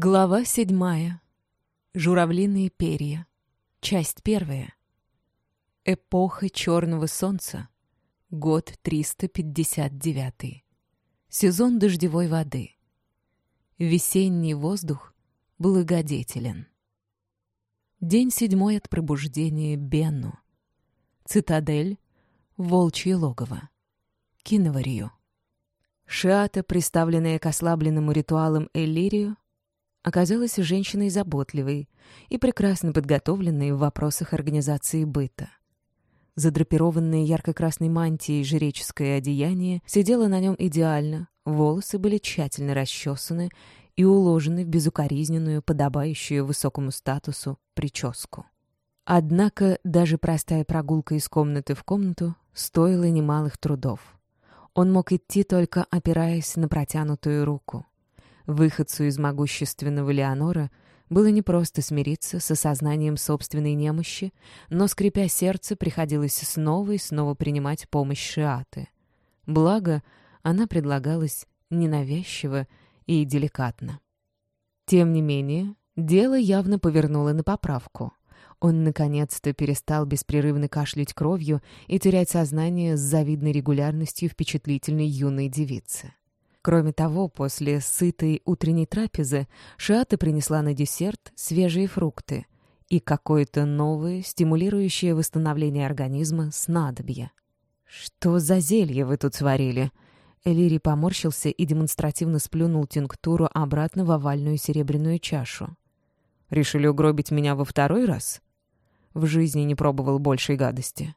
Глава седьмая. Журавлиные перья. Часть первая. Эпоха черного солнца. Год 359. Сезон дождевой воды. Весенний воздух благодетелен. День седьмой от пробуждения Бенну. Цитадель. Волчье логово. Киноварию. Шиата, приставленная к ослабленному ритуалам Эллирию, оказалась женщиной заботливой и прекрасно подготовленной в вопросах организации быта. Задрапированное ярко-красной мантией жреческое одеяние сидело на нем идеально, волосы были тщательно расчесаны и уложены в безукоризненную, подобающую высокому статусу, прическу. Однако даже простая прогулка из комнаты в комнату стоила немалых трудов. Он мог идти только опираясь на протянутую руку. Выходцу из могущественного Леонора было непросто смириться с осознанием собственной немощи, но, скрипя сердце, приходилось снова и снова принимать помощь Шиаты. Благо, она предлагалась ненавязчиво и деликатно. Тем не менее, дело явно повернуло на поправку. Он наконец-то перестал беспрерывно кашлять кровью и терять сознание с завидной регулярностью впечатлительной юной девицы. Кроме того, после сытой утренней трапезы Шиата принесла на десерт свежие фрукты и какое-то новое, стимулирующее восстановление организма снадобье. «Что за зелье вы тут сварили?» Элири поморщился и демонстративно сплюнул тинктуру обратно в овальную серебряную чашу. «Решили угробить меня во второй раз?» В жизни не пробовал большей гадости.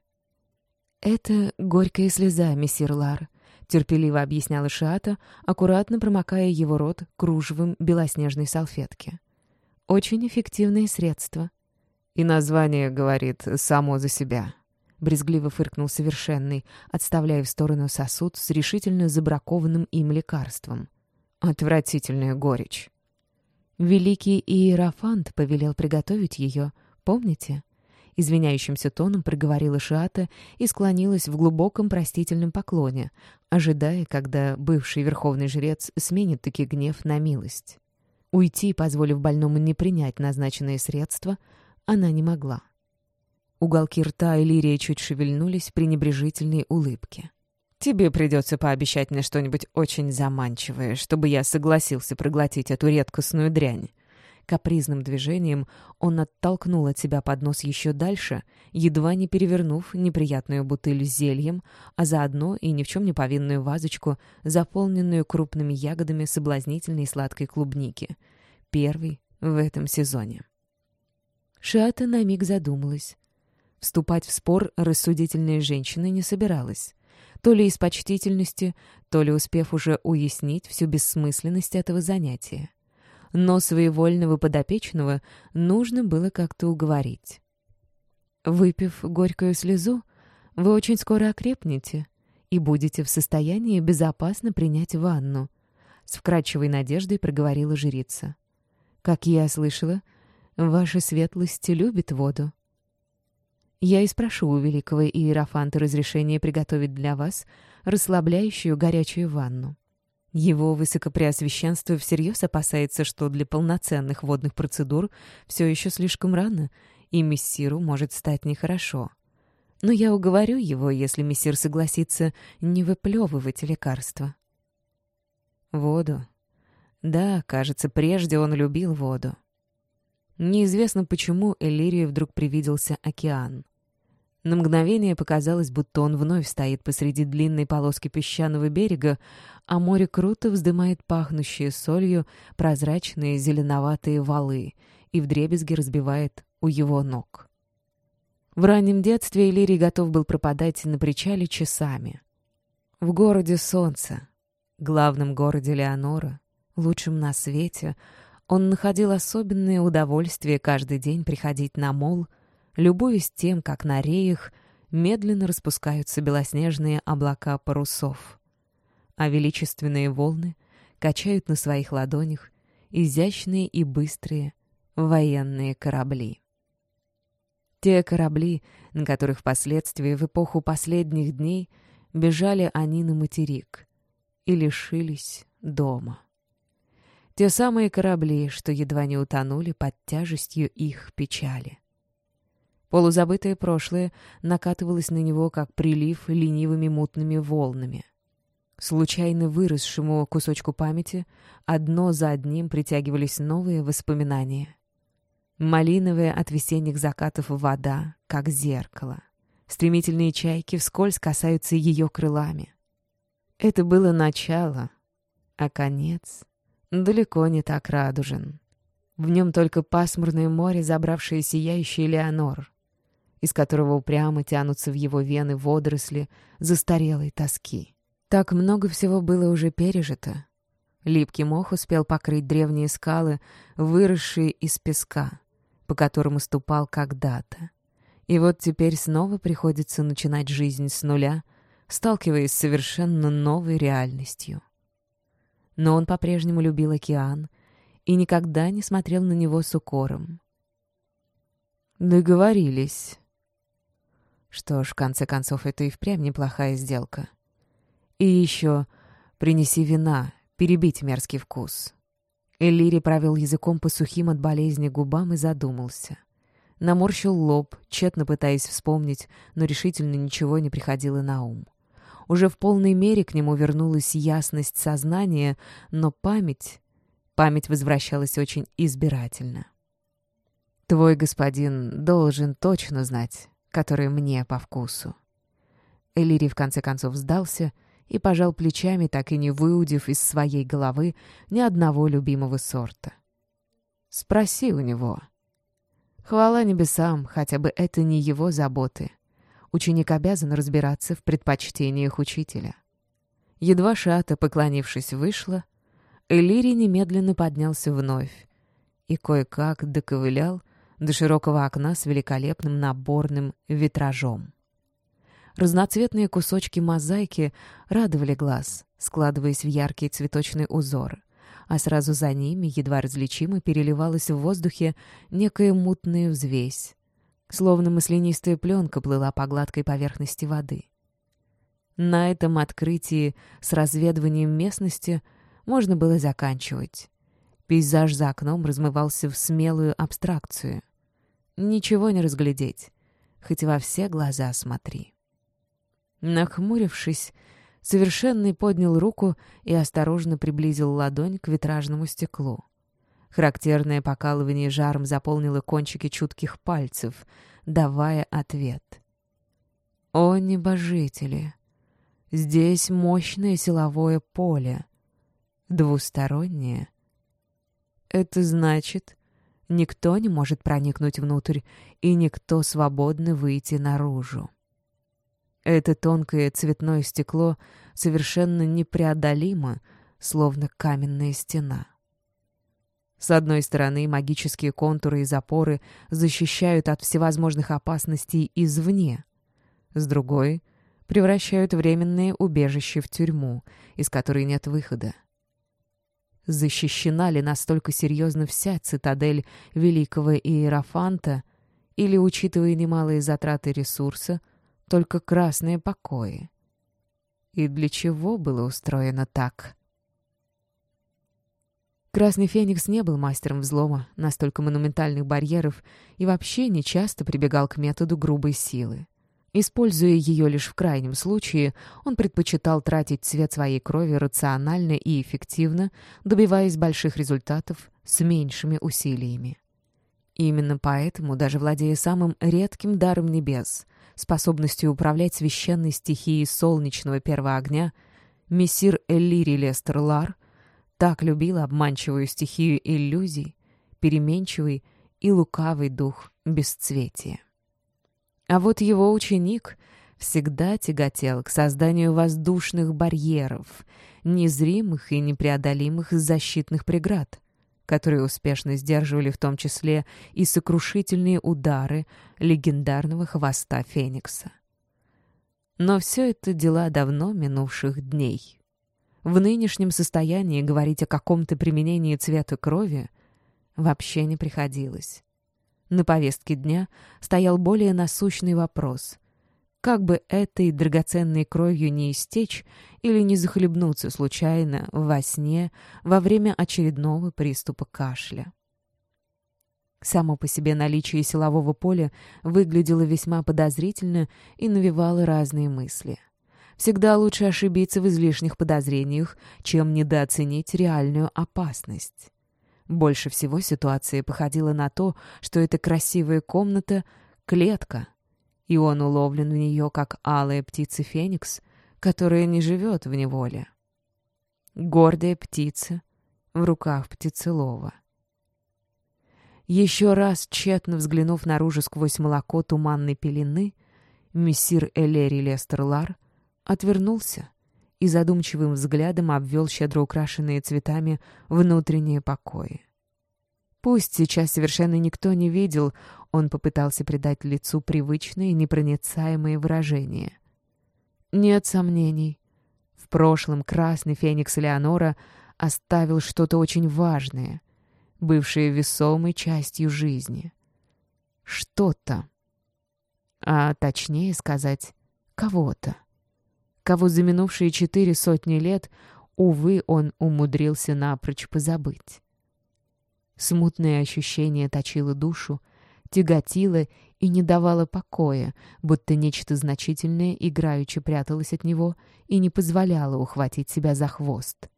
«Это горькая слеза, мессир Лар», терпеливо объясняла Шиата, аккуратно промокая его рот кружевом белоснежной салфетки. «Очень эффективное средство». «И название, говорит, само за себя», — брезгливо фыркнул совершенный, отставляя в сторону сосуд с решительно забракованным им лекарством. «Отвратительная горечь». Великий Иерофант повелел приготовить ее, помните? Извиняющимся тоном проговорила Шиата и склонилась в глубоком простительном поклоне, ожидая, когда бывший верховный жрец сменит таки гнев на милость. Уйти, позволив больному не принять назначенные средства, она не могла. Уголки рта Элирия чуть шевельнулись при небрежительной улыбке. «Тебе придется пообещать мне что-нибудь очень заманчивое, чтобы я согласился проглотить эту редкостную дрянь. Капризным движением он оттолкнул от себя поднос еще дальше, едва не перевернув неприятную бутыль с зельем, а заодно и ни в чем не повинную вазочку, заполненную крупными ягодами соблазнительной сладкой клубники. Первый в этом сезоне. Шата на миг задумалась. Вступать в спор рассудительная женщина не собиралась. То ли из почтительности, то ли успев уже уяснить всю бессмысленность этого занятия но своевольного подопечного нужно было как-то уговорить. Выпив горькую слезу, вы очень скоро окрепнете и будете в состоянии безопасно принять ванну, с вкрадчивой надеждой проговорила жрица. Как я слышала, ваша светлость любит воду. Я и спрошу у великого иерофанта разрешение приготовить для вас расслабляющую горячую ванну. Его высокопреосвященство всерьез опасается, что для полноценных водных процедур все еще слишком рано, и мессиру может стать нехорошо. Но я уговорю его, если мессир согласится не выплевывать лекарства. Воду. Да, кажется, прежде он любил воду. Неизвестно, почему Элирии вдруг привиделся океан. На мгновение показалось, будто он вновь стоит посреди длинной полоски песчаного берега, а море круто вздымает пахнущие солью прозрачные зеленоватые валы и вдребезги разбивает у его ног. В раннем детстве Элирий готов был пропадать на причале часами. В городе солнца, главном городе Леонора, лучшем на свете, он находил особенное удовольствие каждый день приходить на мол — любуясь тем, как на реях медленно распускаются белоснежные облака парусов, а величественные волны качают на своих ладонях изящные и быстрые военные корабли. Те корабли, на которых впоследствии в эпоху последних дней бежали они на материк и лишились дома. Те самые корабли, что едва не утонули под тяжестью их печали. Полузабытое прошлое накатывалось на него, как прилив ленивыми мутными волнами. Случайно выросшему кусочку памяти одно за одним притягивались новые воспоминания. Малиновая от весенних закатов вода, как зеркало. Стремительные чайки вскользь касаются ее крылами. Это было начало, а конец далеко не так радужен. В нем только пасмурное море, забравшее сияющий Леонор, из которого упрямо тянутся в его вены водоросли застарелой тоски. Так много всего было уже пережито. Липкий мох успел покрыть древние скалы, выросшие из песка, по которому ступал когда-то. И вот теперь снова приходится начинать жизнь с нуля, сталкиваясь с совершенно новой реальностью. Но он по-прежнему любил океан и никогда не смотрел на него с укором. Договорились. Что ж, в конце концов, это и впрямь неплохая сделка. И еще принеси вина, перебить мерзкий вкус. Эллири провел языком по сухим от болезни губам и задумался. Наморщил лоб, тщетно пытаясь вспомнить, но решительно ничего не приходило на ум. Уже в полной мере к нему вернулась ясность сознания, но память... Память возвращалась очень избирательно. «Твой господин должен точно знать, который мне по вкусу». Элири в конце концов сдался и пожал плечами, так и не выудив из своей головы ни одного любимого сорта. «Спроси у него». Хвала небесам, хотя бы это не его заботы ученик обязан разбираться в предпочтениях учителя. Едва Шата, поклонившись, вышла, Элири немедленно поднялся вновь и кое-как доковылял до широкого окна с великолепным наборным витражом. Разноцветные кусочки мозаики радовали глаз, складываясь в яркий цветочный узор, а сразу за ними едва различимо переливалась в воздухе некая мутная взвесь, словно маслянистая пленка плыла по гладкой поверхности воды. На этом открытии с разведыванием местности можно было заканчивать. Пейзаж за окном размывался в смелую абстракцию. Ничего не разглядеть, хоть во все глаза смотри. Нахмурившись, совершенный поднял руку и осторожно приблизил ладонь к витражному стеклу. Характерное покалывание жаром заполнило кончики чутких пальцев, давая ответ. «О, небожители! Здесь мощное силовое поле. Двустороннее. Это значит, никто не может проникнуть внутрь, и никто свободно выйти наружу. Это тонкое цветное стекло совершенно непреодолимо, словно каменная стена. С одной стороны, магические контуры и запоры защищают от всевозможных опасностей извне. С другой — превращают временное убежище в тюрьму, из которой нет выхода. Защищена ли настолько серьезно вся цитадель великого Иерофанта, или, учитывая немалые затраты ресурса, только красные покои? И для чего было устроено так? Красный Феникс не был мастером взлома настолько монументальных барьеров и вообще не часто прибегал к методу грубой силы. Используя ее лишь в крайнем случае, он предпочитал тратить цвет своей крови рационально и эффективно, добиваясь больших результатов с меньшими усилиями. Именно поэтому, даже владея самым редким даром небес, способностью управлять священной стихией солнечного первого огня, мессир Эллири Лестер Лар так любил обманчивую стихию иллюзий, переменчивый и лукавый дух бесцветия. А вот его ученик всегда тяготел к созданию воздушных барьеров, незримых и непреодолимых защитных преград, которые успешно сдерживали в том числе и сокрушительные удары легендарного хвоста Феникса. Но все это дела давно минувших дней. В нынешнем состоянии говорить о каком-то применении цвета крови вообще не приходилось. На повестке дня стоял более насущный вопрос. как бы этой драгоценной кровью не истечь или не захлебнуться случайно во сне во время очередного приступа кашля. Само по себе наличие силового поля выглядело весьма подозрительно и навевало разные мысли. Всегда лучше ошибиться в излишних подозрениях, чем недооценить реальную опасность. Больше всего ситуация походила на то, что эта красивая комната — клетка, и он уловлен в нее, как алая птица Феникс, которая не живет в неволе. Гордая птица в руках птицелова. Еще раз, тщетно взглянув наружу сквозь молоко туманной пелены, мессир Элери Лестерлар отвернулся и задумчивым взглядом обвел щедро украшенные цветами внутренние покои. Пусть сейчас совершенно никто не видел, он попытался придать лицу привычные непроницаемые выражения. Нет сомнений. В прошлом красный феникс Леонора оставил что-то очень важное — бывшее весомой частью жизни. Что-то. А точнее сказать, кого-то. Кого за минувшие четыре сотни лет, увы, он умудрился напрочь позабыть. Смутное ощущение точило душу, тяготило и не давало покоя, будто нечто значительное играючи пряталось от него и не позволяло ухватить себя за хвост.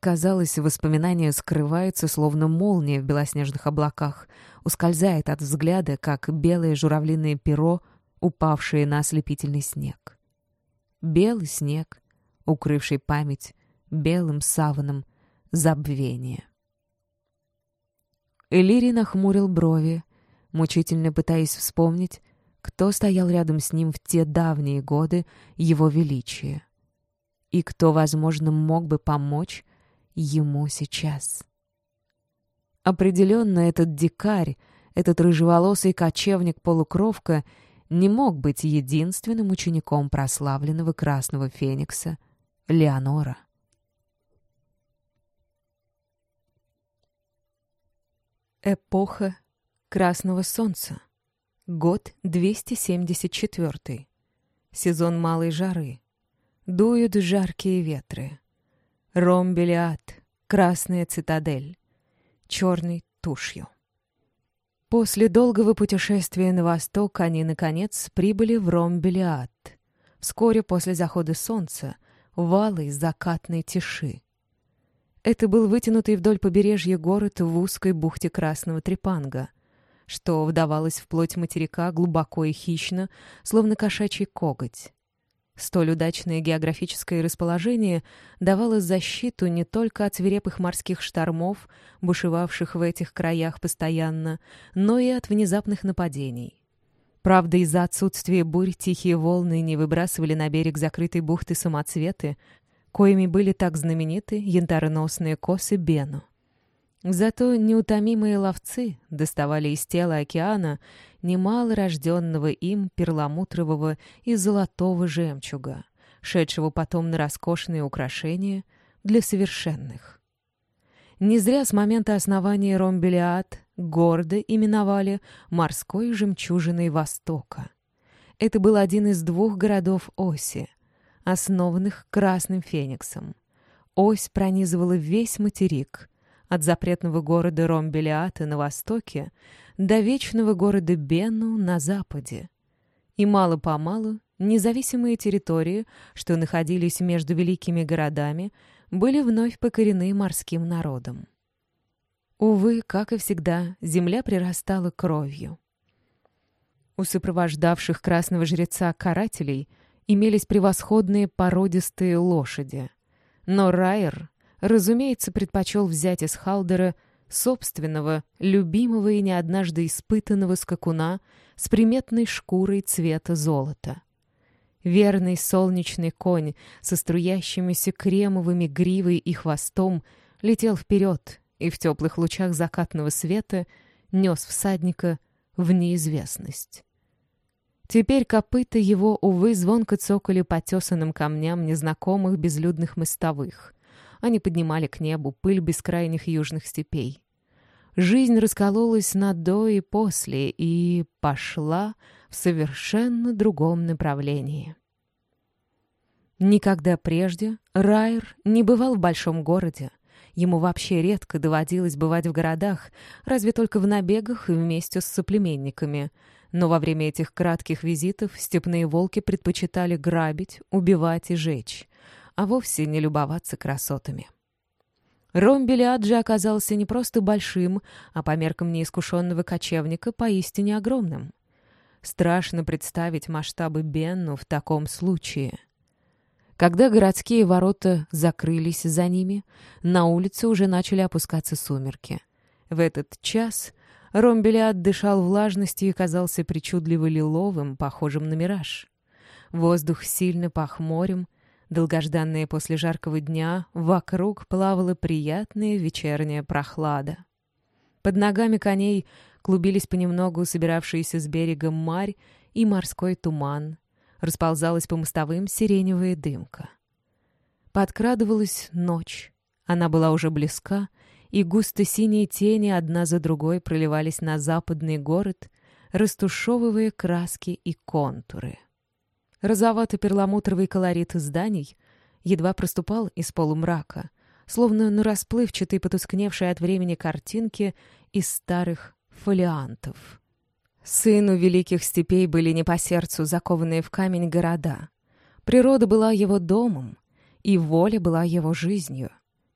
Казалось, воспоминание скрывается, словно молния в белоснежных облаках, ускользает от взгляда, как белое журавлиное перо, упавшее на ослепительный снег. Белый снег, укрывший память белым саваном забвения. Элири нахмурил брови, мучительно пытаясь вспомнить, кто стоял рядом с ним в те давние годы его величия, и кто, возможно, мог бы помочь ему сейчас. Определенно этот дикарь, этот рыжеволосый кочевник-полукровка не мог быть единственным учеником прославленного Красного Феникса Леонора. Эпоха Красного Солнца. Год 274. Сезон малой жары. Дуют жаркие ветры. Ромбелиад, Красная цитадель, черной тушью. После долгого путешествия на восток они, наконец, прибыли в Ромбелиад. Вскоре после захода солнца, валы закатной тиши. Это был вытянутый вдоль побережья город в узкой бухте Красного Трепанга, что вдавалось в плоть материка глубоко и хищно, словно кошачий коготь. Столь удачное географическое расположение давало защиту не только от свирепых морских штормов, бушевавших в этих краях постоянно, но и от внезапных нападений. Правда, из-за отсутствия бурь тихие волны не выбрасывали на берег закрытой бухты самоцветы, коими были так знамениты янтарносные косы Бену. Зато неутомимые ловцы доставали из тела океана немало рожденного им перламутрового и золотого жемчуга, шедшего потом на роскошные украшения для совершенных. Не зря с момента основания Ромбелиад гордо именовали «морской жемчужиной Востока». Это был один из двух городов Оси, основанных Красным Фениксом. Ось пронизывала весь материк — от запретного города Ромбелиата на востоке до вечного города Бену на западе. И мало-помалу независимые территории, что находились между великими городами, были вновь покорены морским народом. Увы, как и всегда, земля прирастала кровью. У сопровождавших красного жреца карателей имелись превосходные породистые лошади. Но Райер разумеется, предпочел взять из Халдера собственного, любимого и не однажды испытанного скакуна с приметной шкурой цвета золота. Верный солнечный конь со струящимися кремовыми гривой и хвостом летел вперед и в теплых лучах закатного света нес всадника в неизвестность. Теперь копыта его, увы, звонко цокали по тесанным камням незнакомых безлюдных мостовых. Они поднимали к небу пыль бескрайних южных степей. жизнь раскололась на «до» и «после» и пошла в совершенно другом направлении. Никогда прежде Райер не бывал в большом городе. Ему вообще редко доводилось бывать в городах, разве только в набегах и вместе с соплеменниками. Но во время этих кратких визитов степные волки предпочитали грабить, убивать и жечь, а вовсе не любоваться красотами. Ром Белиаджи оказался не просто большим, а по меркам неискушенного кочевника поистине огромным. Страшно представить масштабы Бенну в таком случае. Когда городские ворота закрылись за ними, на улице уже начали опускаться сумерки. В этот час Ромбелиад дышал влажностью и казался причудливо лиловым, похожим на мираж. Воздух сильно пах морем, долгожданные после жаркого дня, вокруг плавала приятная вечерняя прохлада. Под ногами коней клубились понемногу собиравшиеся с берега марь и морской туман, расползалась по мостовым сиреневая дымка. Подкрадывалась ночь. Она была уже близка, и густо-синие тени одна за другой проливались на западный город, растушевывая краски и контуры. Розовато-перламутровый колорит зданий едва проступал из полумрака, словно на расплывчатой, потускневшей от времени картинке из старых фолиантов. Сыну великих степей были не по сердцу закованные в камень города. Природа была его домом, и воля была его жизнью.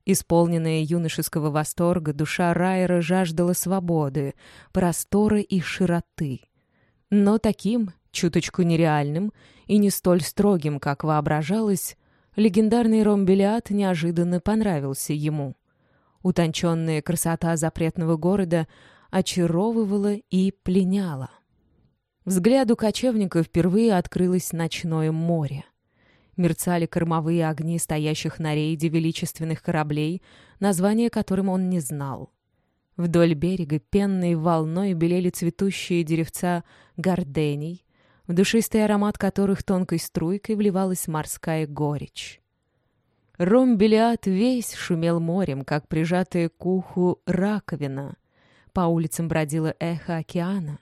Исполненная юношеского восторга, душа Райера жаждала свободы, простора и широты. Но таким, чуточку нереальным и не столь строгим, как воображалось, легендарный Ромбелиад неожиданно понравился ему. Утонченная красота запретного города — очаровывала и пленяла. Взгляду кочевника впервые открылось ночное море. Мерцали кормовые огни стоящих на рейде величественных кораблей, название которым он не знал. Вдоль берега пенной волной белели цветущие деревца гордений, в душистый аромат которых тонкой струйкой вливалась морская горечь. Ромбелиад весь шумел морем, как прижатая к уху раковина — по улицам бродило эхо океана.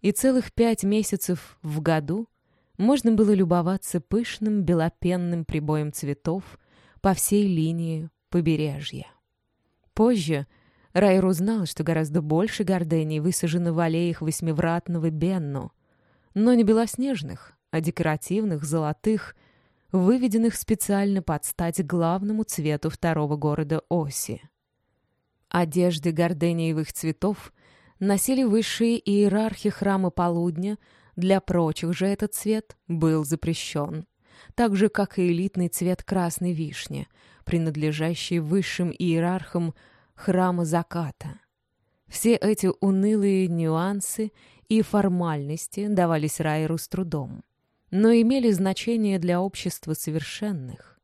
И целых пять месяцев в году можно было любоваться пышным белопенным прибоем цветов по всей линии побережья. Позже Райер узнал, что гораздо больше гордений высажено в аллеях восьмивратного Бенну, но не белоснежных, а декоративных, золотых, выведенных специально под стать главному цвету второго города Оси. Одежды гордениевых цветов носили высшие иерархи храма полудня, для прочих же этот цвет был запрещен, так же, как и элитный цвет красной вишни, принадлежащий высшим иерархам храма заката. Все эти унылые нюансы и формальности давались Райеру с трудом, но имели значение для общества совершенных.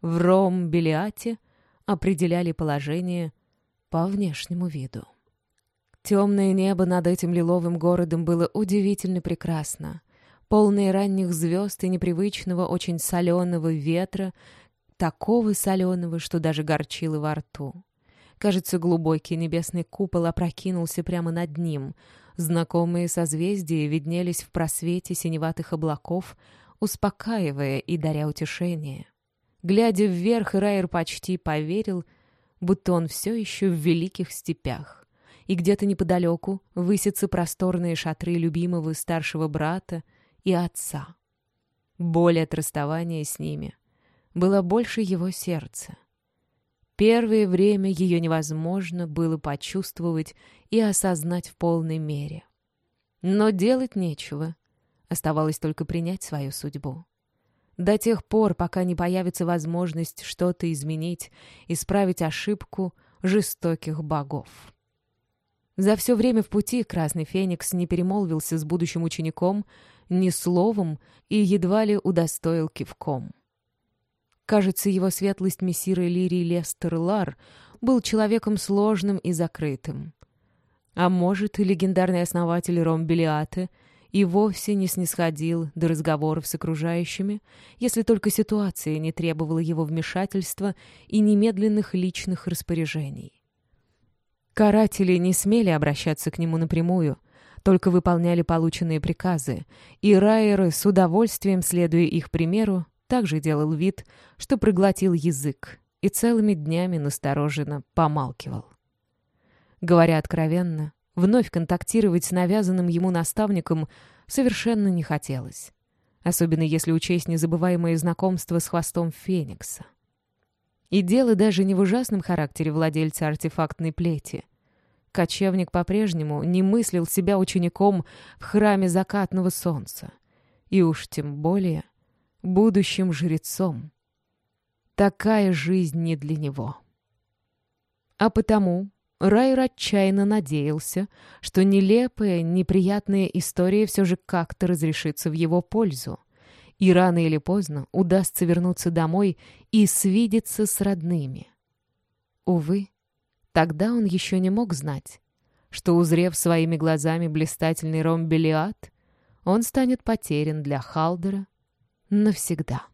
В Ром-Белиате определяли положение – по внешнему виду. Темное небо над этим лиловым городом было удивительно прекрасно, полное ранних звезд и непривычного, очень соленого ветра, такого соленого, что даже горчило во рту. Кажется, глубокий небесный купол опрокинулся прямо над ним. Знакомые созвездия виднелись в просвете синеватых облаков, успокаивая и даря утешение. Глядя вверх, Райер почти поверил, будто он все еще в великих степях. И где-то неподалеку высятся просторные шатры любимого старшего брата и отца. Боль от расставания с ними была больше его сердца. Первое время ее невозможно было почувствовать и осознать в полной мере. Но делать нечего. Оставалось только принять свою судьбу до тех пор, пока не появится возможность что-то изменить, исправить ошибку жестоких богов. За все время в пути Красный Феникс не перемолвился с будущим учеником ни словом и едва ли удостоил кивком. Кажется, его светлость мессира Лирий Лестер Лар был человеком сложным и закрытым. А может, легендарный основатель Ромбелиаты — и вовсе не снисходил до разговоров с окружающими, если только ситуация не требовала его вмешательства и немедленных личных распоряжений. Каратели не смели обращаться к нему напрямую, только выполняли полученные приказы, и Райер, с удовольствием следуя их примеру, также делал вид, что проглотил язык и целыми днями настороженно помалкивал. Говоря откровенно, вновь контактировать с навязанным ему наставником совершенно не хотелось, особенно если учесть незабываемое знакомство с хвостом Феникса. И дело даже не в ужасном характере владельца артефактной плети. Кочевник по-прежнему не мыслил себя учеником в храме закатного солнца. И уж тем более будущим жрецом. Такая жизнь не для него. А потому Райер отчаянно надеялся, что нелепая, неприятная история все же как-то разрешится в его пользу и рано или поздно удастся вернуться домой и свидеться с родными. Увы, тогда он еще не мог знать, что, узрев своими глазами блистательный ромбелиад, он станет потерян для Халдера навсегда.